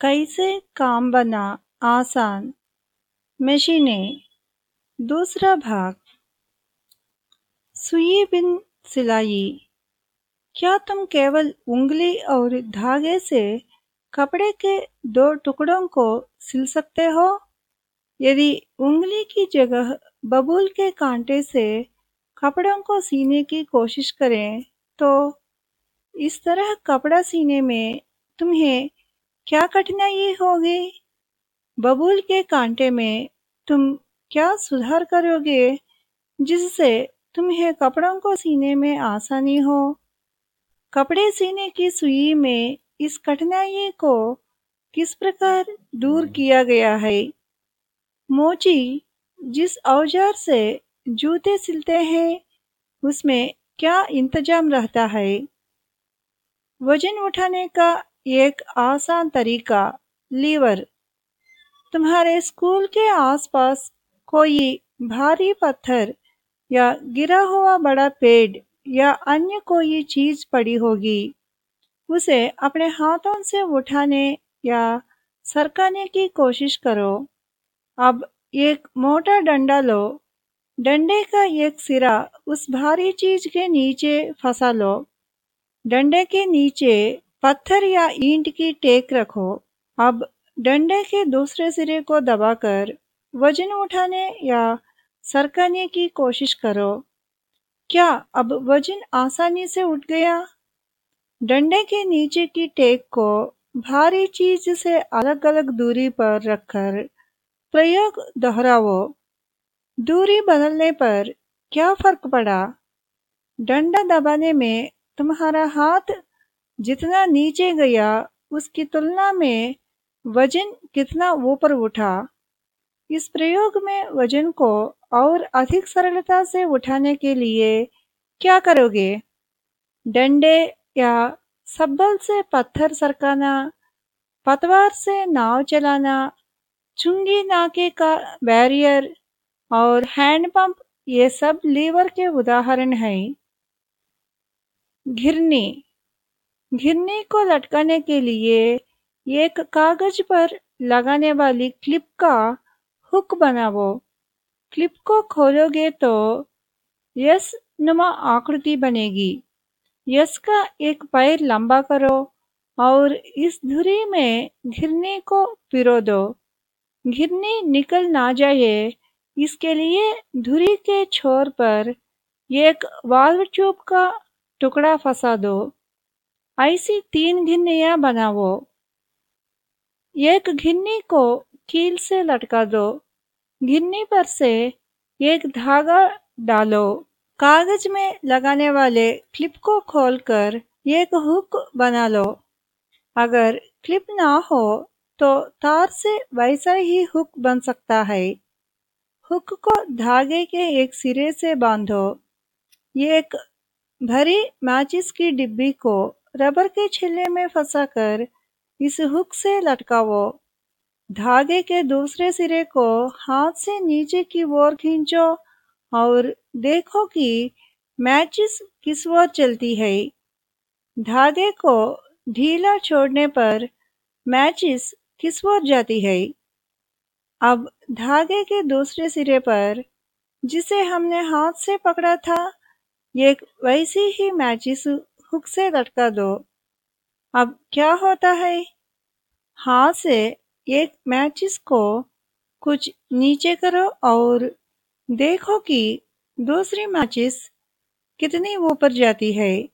कैसे काम बना आसान? मशीनें। दूसरा भाग। सुई बिन सिलाई। क्या तुम केवल उंगली और धागे से कपड़े के दो टुकड़ों को सिल सकते हो? यदि उंगली की जगह बबूल के कांटे से कपड़ों को सीने की कोशिश करें तो इस तरह कपड़ा सीने में तुम्हें क्या कठिनाई होगी? बबूल के कांटे में तुम क्या सुधार करोगे जिससे तुम्हें कपड़ों को सीने में आसानी हो? कपड़े सीने की सुई में इस कठिनाई को किस प्रकार दूर किया गया है? मोची जिस औज़ार से जूते सिलते हैं उसमें क्या इंतज़ाम रहता है? वज़न उठाने का एक आसान तरीका, लीवर। तुम्हारे स्कूल के आसपास कोई भारी पत्थर या गिरा हुआ बड़ा पेड़ या अन्य कोई चीज़ पड़ी होगी, उसे अपने हाथों से उठाने या सरकाने की कोशिश करो। अब एक मोटा डंडा लो, डंडे का एक सिरा उस भारी चीज़ के नीचे फंसा लो। डंडे के नीचे पत्थर या ईंट की टेक रखो। अब डंडे के दूसरे सिरे को दबाकर वज़न उठाने या सरकाने की कोशिश करो। क्या अब वज़न आसानी से उठ गया? डंडे के नीचे की टेक को भारी चीज़ से अलग अलग दूरी पर रखकर प्रयोग दोहराओ। दूरी बदलने पर क्या फ़र्क पड़ा? डंडा दबाने में तुम्हारा हाथ जितना नीचे गया, उसकी तुलना में वज़न कितना ऊपर उठा। इस प्रयोग में वज़न को और अधिक सरलता से उठाने के लिए क्या करोगे? डंडे या सब्बल से पत्थर सरकाना, पतवार से नाव चलाना, चुंगी नाके का बैरियर और हैंडपंप ये सब लीवर के उदाहरण हैं। घिरनी घिरनी को लटकाने के लिए एक कागज़ पर लगाने वाली क्लिप का हुक बनाओ क्लिप को खोलोगे तो यस नुमा आकृति बनेगी। यस का एक पैर लंबा करो और इस धुरी में घिरनी को पिरो दो। घिरनी निकल ना जाए, इसके लिए धुरी के छोर पर एक वाल्व ट्यूब का टुकड़ा फंसा दो। ऐसी तीन घिन्नियाँ बनाओ एक घिन्नी को कील से लटका दो। घिन्नी पर से एक धागा डालो। कागज़ में लगाने वाले क्लिप को खोलकर एक हुक बना लो। अगर क्लिप ना हो तो तार से वैसा ही हुक बन सकता है। हुक को धागे के एक सिरे से बांधो। एक भरी माचिस की डिब्बी को रबर के छिले में फंसाकर इस हुक से लटकाओ। धागे के दूसरे सिरे को हाथ से नीचे की ओर खींचो और देखो कि मैचिस किस ओर चलती है। धागे को ढीला छोड़ने पर मैचिस किस ओर जाती है। अब धागे के दूसरे सिरे पर, जिसे हमने हाथ से पकड़ा था, एक वैसी ही मैचिस हुक से लटका दो। अब क्या होता है? हाथ से एक मैचिस को कुछ नीचे करो और देखो कि दूसरी मैचिस कितनी ऊपर जाती है।